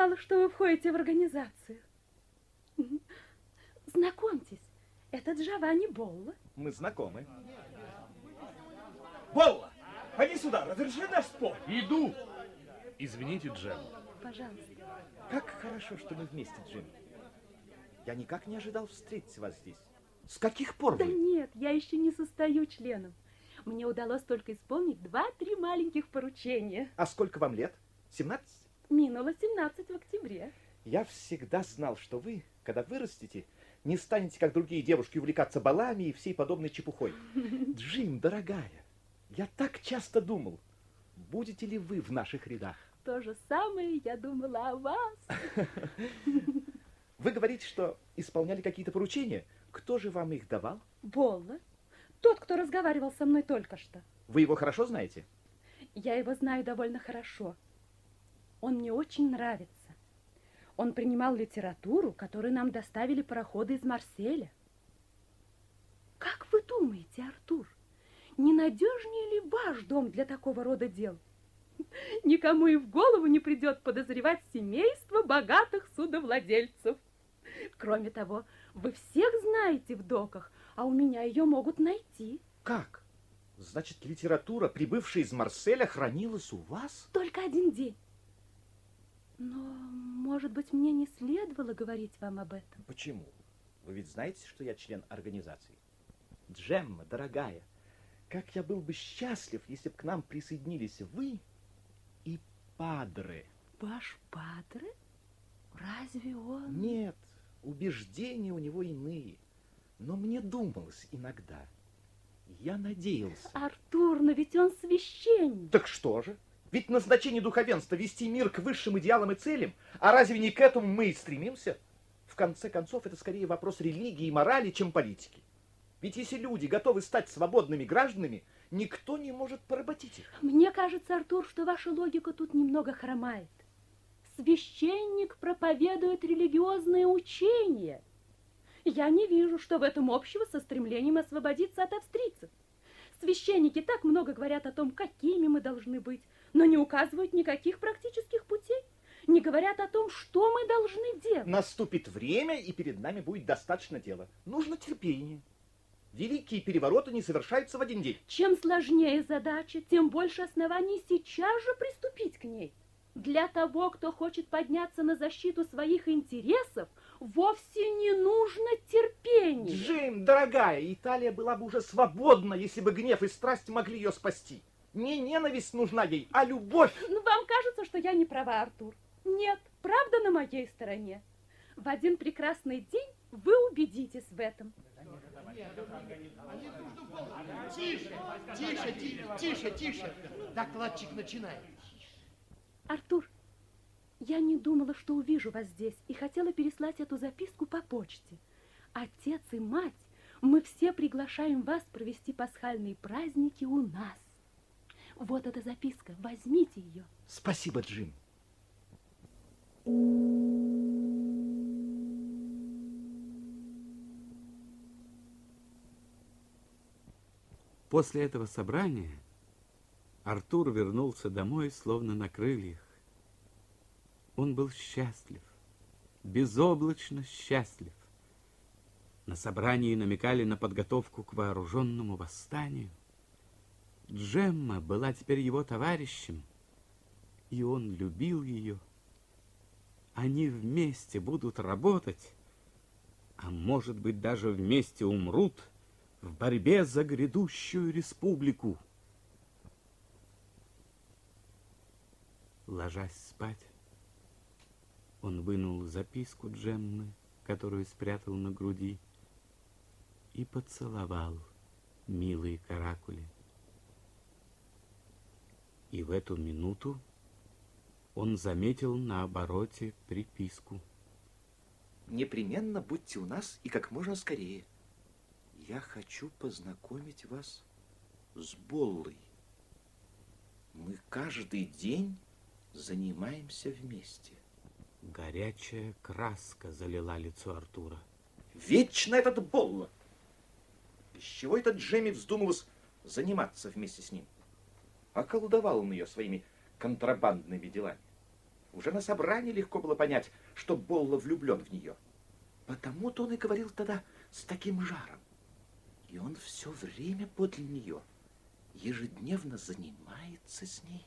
знала, что вы входите в организацию. Знакомьтесь, это Джованни Болла. Мы знакомы. Болла, ходи сюда, разреши наш спор. Иду. Извините, Джем. Пожалуйста. Как хорошо, что мы вместе, Джим. Я никак не ожидал встретить вас здесь. С каких пор Да вы? нет, я еще не состою членом. Мне удалось только исполнить два-три маленьких поручения. А сколько вам лет? 17? Минуло 17 в октябре. Я всегда знал, что вы, когда вырастете, не станете, как другие девушки, увлекаться балами и всей подобной чепухой. Джим, дорогая, я так часто думал, будете ли вы в наших рядах? То же самое я думала о вас. Вы говорите, что исполняли какие-то поручения. Кто же вам их давал? Болла, тот, кто разговаривал со мной только что. Вы его хорошо знаете? Я его знаю довольно хорошо. Он мне очень нравится. Он принимал литературу, которую нам доставили пароходы из Марселя. Как вы думаете, Артур, ненадежнее ли ваш дом для такого рода дел? Никому и в голову не придет подозревать семейство богатых судовладельцев. Кроме того, вы всех знаете в доках, а у меня ее могут найти. Как? Значит, литература, прибывшая из Марселя, хранилась у вас? Только один день. Но, может быть, мне не следовало говорить вам об этом. Почему? Вы ведь знаете, что я член организации. Джемма, дорогая, как я был бы счастлив, если бы к нам присоединились вы и Падре. Ваш падре? Разве он... Нет, убеждения у него иные. Но мне думалось иногда. Я надеялся. Артур, но ведь он священник. Так что же? Ведь назначение духовенства вести мир к высшим идеалам и целям, а разве не к этому мы и стремимся? В конце концов, это скорее вопрос религии и морали, чем политики. Ведь если люди готовы стать свободными гражданами, никто не может поработить их. Мне кажется, Артур, что ваша логика тут немного хромает. Священник проповедует религиозные учения. Я не вижу, что в этом общего со стремлением освободиться от австрийцев. Священники так много говорят о том, какими мы должны быть, но не указывают никаких практических путей, не говорят о том, что мы должны делать. Наступит время, и перед нами будет достаточно дела. Нужно терпение. Великие перевороты не совершаются в один день. Чем сложнее задача, тем больше оснований сейчас же приступить к ней. Для того, кто хочет подняться на защиту своих интересов, вовсе не нужно терпения. Джим, дорогая, Италия была бы уже свободна, если бы гнев и страсть могли ее спасти. Не ненависть нужна ей, а любовь. Ну, вам кажется, что я не права, Артур. Нет, правда на моей стороне. В один прекрасный день вы убедитесь в этом. Тише, тише, тише, тише, тише. Докладчик начинает. Артур, я не думала, что увижу вас здесь, и хотела переслать эту записку по почте. Отец и мать, мы все приглашаем вас провести пасхальные праздники у нас. Вот эта записка, возьмите ее. Спасибо, Джим. После этого собрания Артур вернулся домой, словно на крыльях. Он был счастлив, безоблачно счастлив. На собрании намекали на подготовку к вооруженному восстанию. Джемма была теперь его товарищем, и он любил ее. Они вместе будут работать, а может быть даже вместе умрут в борьбе за грядущую республику. Ложась спать, он вынул записку Джеммы, которую спрятал на груди, и поцеловал милые каракули. И в эту минуту он заметил на обороте приписку. Непременно будьте у нас и как можно скорее. Я хочу познакомить вас с Боллой. Мы каждый день занимаемся вместе. Горячая краска залила лицо Артура. Вечно этот Болла. Из чего этот Джемми вздумалось заниматься вместе с ним? Околдовал он ее своими контрабандными делами. Уже на собрании легко было понять, что Болла влюблен в нее. Потому-то он и говорил тогда с таким жаром. И он все время подле нее, ежедневно занимается с ней.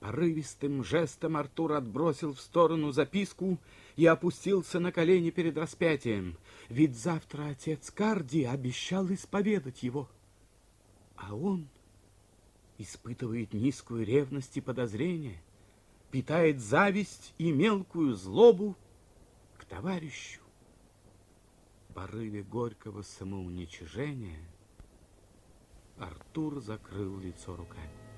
Порывистым жестом Артур отбросил в сторону записку и опустился на колени перед распятием, ведь завтра отец Карди обещал исповедать его. А он испытывает низкую ревность и подозрение, питает зависть и мелкую злобу к товарищу. В порыве горького самоуничижения Артур закрыл лицо руками.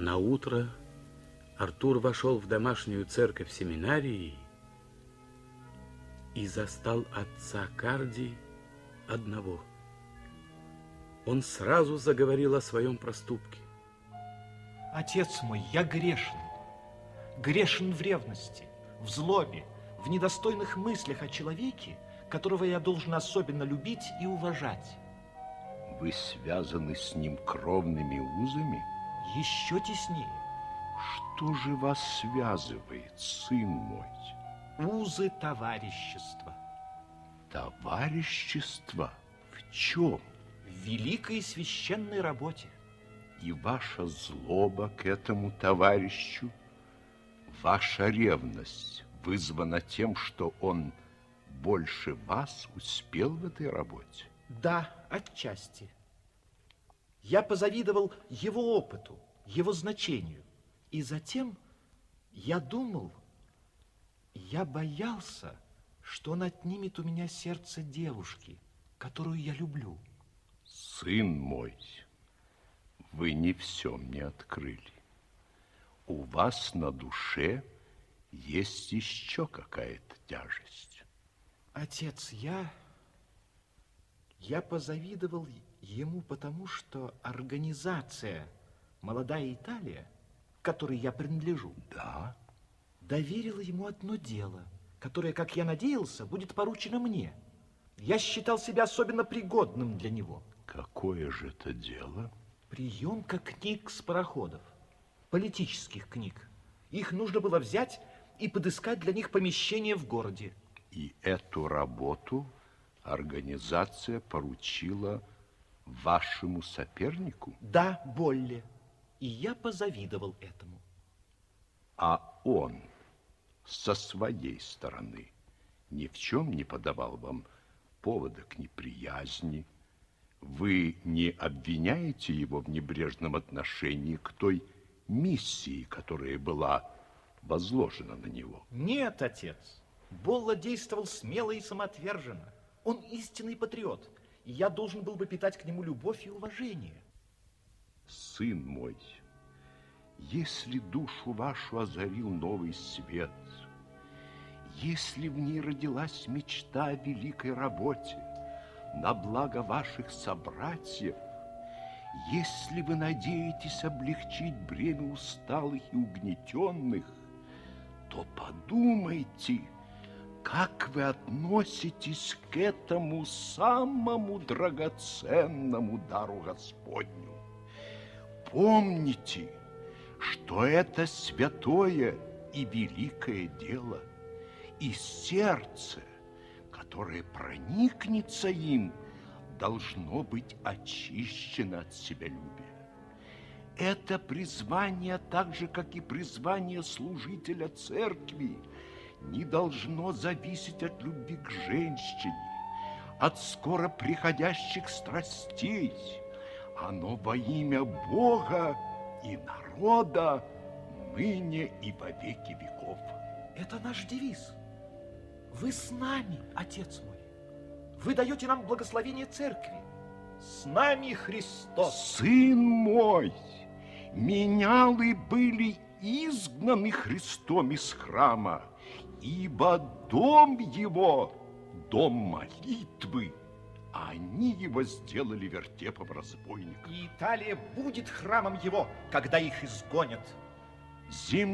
На утро Артур вошел в домашнюю церковь семинарии и застал отца Карди одного. Он сразу заговорил о своем проступке. Отец мой, я грешен. Грешен в ревности, в злобе, в недостойных мыслях о человеке, которого я должен особенно любить и уважать. Вы связаны с ним кровными узами? Еще теснее. Что же вас связывает, сын мой? Узы товарищества. Товарищество? В чем? В великой священной работе. И ваша злоба к этому товарищу, ваша ревность вызвана тем, что он больше вас успел в этой работе? Да, отчасти. Я позавидовал его опыту, его значению. И затем я думал, я боялся, что он отнимет у меня сердце девушки, которую я люблю. Сын мой, вы не все мне открыли. У вас на душе есть еще какая-то тяжесть. Отец, я... Я позавидовал ему потому, что организация «Молодая Италия», которой я принадлежу, Да? доверила ему одно дело, которое, как я надеялся, будет поручено мне. Я считал себя особенно пригодным для него. Какое же это дело? Приемка книг с пароходов, политических книг. Их нужно было взять и подыскать для них помещение в городе. И эту работу организация поручила вашему сопернику? Да, Болли. И я позавидовал этому. А он со своей стороны ни в чем не подавал вам повода к неприязни. Вы не обвиняете его в небрежном отношении к той миссии, которая была возложена на него? Нет, отец. Болла действовал смело и самоотверженно. Он истинный патриот, и я должен был бы питать к нему любовь и уважение. Сын мой, если душу вашу озарил новый свет, если в ней родилась мечта о великой работе на благо ваших собратьев, если вы надеетесь облегчить бремя усталых и угнетенных, то подумайте, как вы относитесь к этому самому драгоценному дару Господню. Помните, что это святое и великое дело, и сердце, которое проникнется им, должно быть очищено от себялюбия. Это призвание, так же, как и призвание служителя церкви, не должно зависеть от любви к женщине, от скоро приходящих страстей. Оно во имя Бога и народа ныне и во веки веков. Это наш девиз. Вы с нами, отец мой. Вы даете нам благословение церкви. С нами Христос. Сын мой, менялы были изгнаны Христом из храма, ибо дом его – дом молитвы, а они его сделали вертепом разбойника. И Италия будет храмом его, когда их изгонят. Зим